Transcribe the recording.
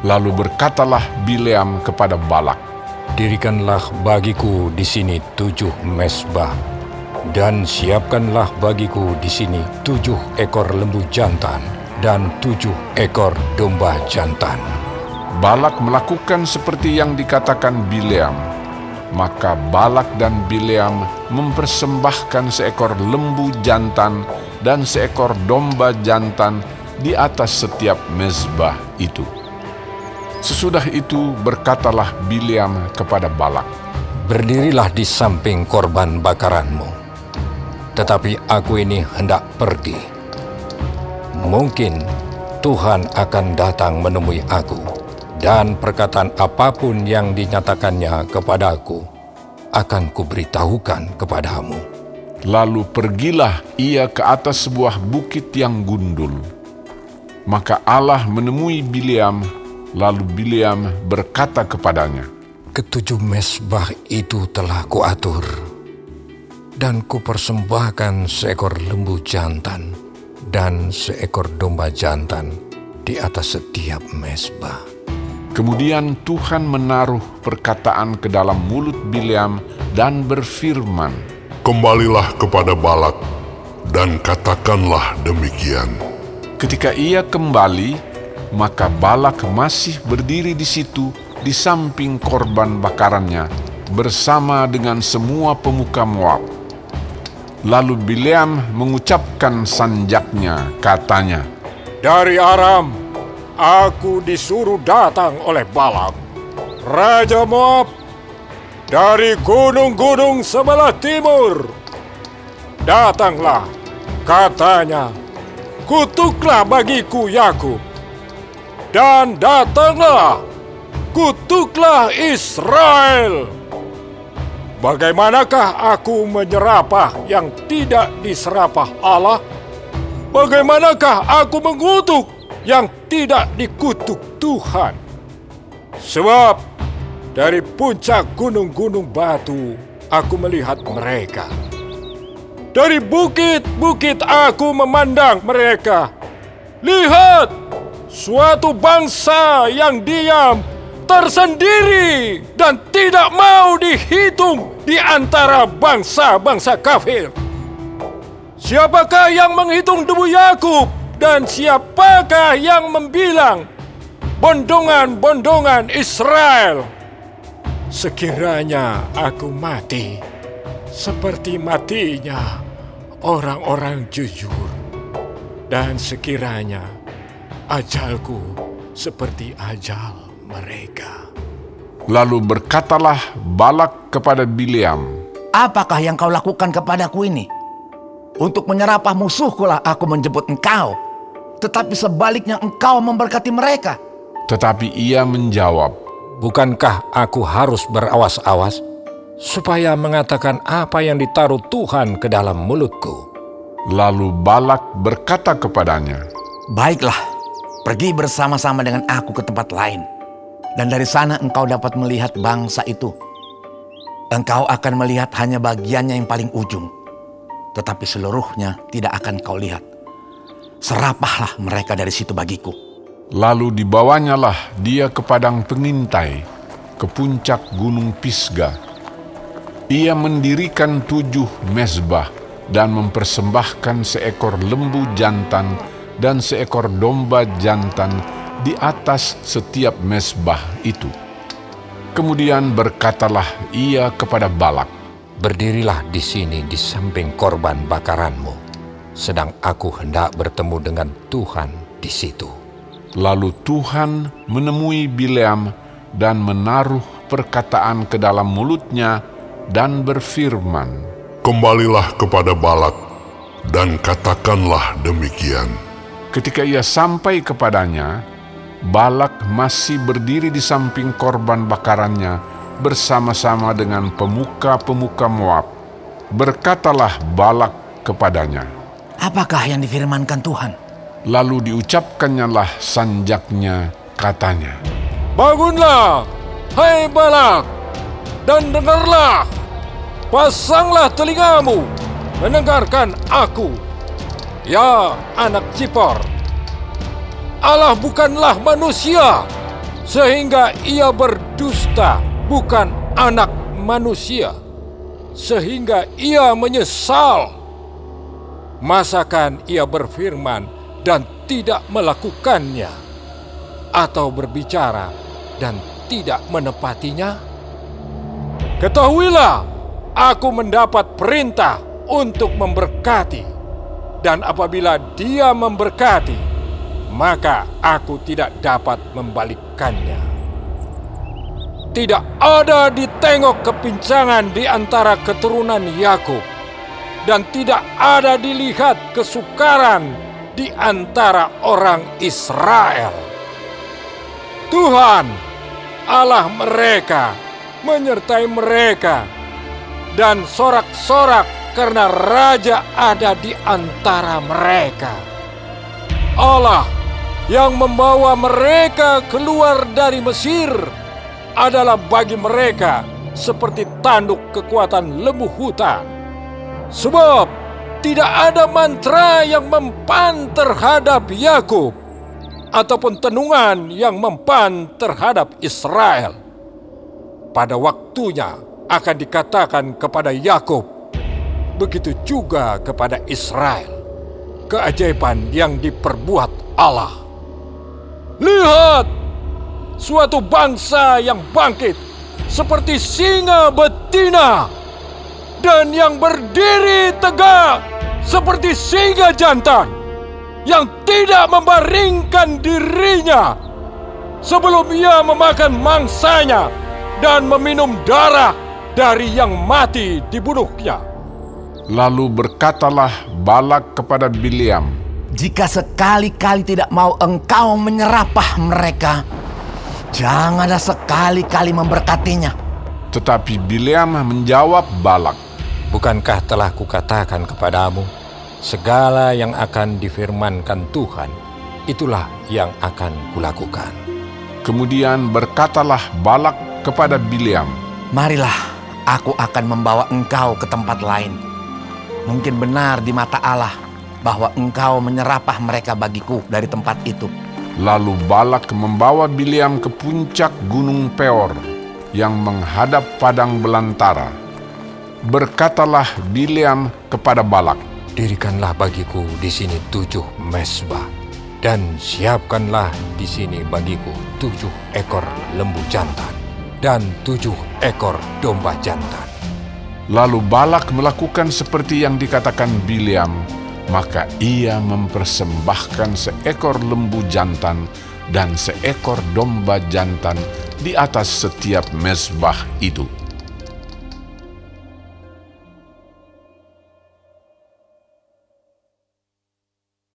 Lalu berkatalah Bileam kepada Balak, Dirikanlah bagiku di sini tujuh mesbah, dan siapkanlah bagiku di sini tujuh ekor lembu jantan dan tujuh ekor domba jantan. Balak melakukan seperti yang dikatakan Bileam. Maka Balak dan Bileam mempersembahkan seekor lembu jantan dan seekor domba jantan di atas setiap mezbah itu. Sesudah itu berkatalah Bileam kepada Balak, Berdirilah di samping korban bakaranmu. Tetapi aku ini hendak pergi. Mungkin Tuhan akan datang menemui aku, dan perkataan apa pun yang dinyatakannya kepadaku akan kuberitahukan kepadamu. Lalu pergilah ia ke atas sebuah bukit yang gundul. Maka Allah menemui Bileam, lalu Bileam berkata kepadanya, Ketujuh mesbah itu telah kuatur, dan kupersembahkan seekor lembu jantan dan seekor domba jantan di atas setiap mesbah. Kemudian Tuhan menaruh perkataan ke dalam mulut Bileam dan berfirman, Kembalilah kepada Balak dan katakanlah demikian. Ketika ia kembali, maka Balak masih berdiri di situ di samping korban bakarannya bersama dengan semua pemuka Moab. Lalu Bileam mengucapkan sanjaknya, katanya, Dari Aram, aku disuruh datang oleh Balak, Raja Moab, dari gunung-gunung sebelah timur. Datanglah, katanya, kutuklah bagiku Yakub. Dan datanglah, kutuklah Israel. Bagaimanakah aku menyerapah yang tidak diserapah Allah? Bagaimanakah aku mengutuk yang tidak dikutuk Tuhan? Sebab dari puncak gunung-gunung batu aku melihat mereka. Dari bukit-bukit aku memandang mereka. Lihat, suatu bangsa yang diam tersendiri dan tidak mau dihitung di antara bangsa-bangsa kafir. Siapakah yang menghitung debu Yakub dan siapakah yang membilang bondongan-bondongan Israel? Sekiranya aku mati seperti matinya orang-orang jujur dan sekiranya ajalku seperti ajal mereka. Lalu berkatalah Balak kepada Bileam, Apakah yang kau lakukan kepadaku ini? Untuk menyerapah musuhku lah aku menjemput engkau. Tetapi sebaliknya engkau memberkati mereka. tetapi ia menjawab, Bukankah aku harus berawas-awas supaya mengatakan apa yang ditaruh Tuhan ke dalam mulutku? Lalu Balak berkata kepadanya, Baiklah, pergi bersama-sama dengan aku ke tempat lain. Dan dari sana engkau dapat melihat bangsa itu. Engkau akan melihat hanya bagiannya yang paling ujung. Tetapi seluruhnya tidak akan kau lihat. Serapahlah mereka dari situ bagiku. Lalu dibawanyalah dia ke padang pengintai, ke puncak gunung Pisga. Ia mendirikan tujuh mezbah dan mempersembahkan seekor lembu jantan dan seekor domba jantan di atas setiap mezbah itu. Kemudian berkatalah ia kepada Balak, Berdirilah di sini di samping korban bakaranmu, sedang aku hendak bertemu dengan Tuhan di situ. Lalu Tuhan menemui Bileam dan menaruh perkataan ke dalam mulutnya dan berfirman, Kembalilah kepada Balak dan katakanlah demikian. Ketika ia sampai kepadanya, Balak masih berdiri di samping korban bakarannya bersama-sama dengan pemuka-pemuka Moab. Berkatalah Balak kepadanya, Apakah yang difirmankan Tuhan? lalu diucapkannyalah sanjaknya katanya, Bangunlah, hai Balak, dan dengarlah. Pasanglah telingamu, mendengarkan aku. Ya anak Cipor, Allah bukanlah manusia, sehingga ia berdusta bukan anak manusia, sehingga ia menyesal. Masakan ia berfirman dan tidak melakukannya, atau berbicara dan tidak menepatinya? Ketahuilah, aku mendapat perintah untuk memberkati, dan apabila Dia memberkati, maka aku tidak dapat membalikkannya. Tidak ada ditengok kepincangan di antara keturunan Yakub, dan tidak ada dilihat kesukaran di antara orang Israel. Tuhan, Allah mereka, menyertai mereka, dan sorak-sorak karena raja ada di antara mereka. Allah yang membawa mereka keluar dari Mesir adalah bagi mereka seperti tanduk kekuatan lembu hutan. Sebab tidak ada mantra yang mempan terhadap Yakub ataupun tenungan yang mempan terhadap Israel. Pada waktunya akan dikatakan kepada Yakub, begitu juga kepada Israel, keajaiban yang diperbuat Allah. Lihat, suatu bangsa yang bangkit seperti singa betina dan yang berdiri tegak seperti singa jantan yang tidak membaringkan dirinya sebelum ia memakan mangsanya dan meminum darah dari yang mati dibunuhnya. Lalu berkatalah Balak kepada Biliam, Jika sekali-kali tidak mau engkau menyerapah mereka, janganlah sekali-kali memberkatinya. tetapi Biliam menjawab Balak, Bukankah telah kukatakan kepadamu, segala yang akan difirmankan Tuhan, itulah yang akan kulakukan. Kemudian berkatalah Balak kepada Biliam, Marilah, aku akan membawa engkau ke tempat lain. Mungkin benar di mata Allah bahwa engkau menyerapah mereka bagiku dari tempat itu. Lalu Balak membawa Biliam ke puncak gunung Peor yang menghadap padang belantara. Berkatalah Biliam kepada Balak, Dirikanlah bagiku di sini tujuh mesbah, dan siapkanlah di sini bagiku tujuh ekor lembu jantan dan tujuh ekor domba jantan. Lalu Balak melakukan seperti yang dikatakan Biliam, maka ia mempersembahkan seekor lembu jantan dan seekor domba jantan di atas setiap mesbah itu.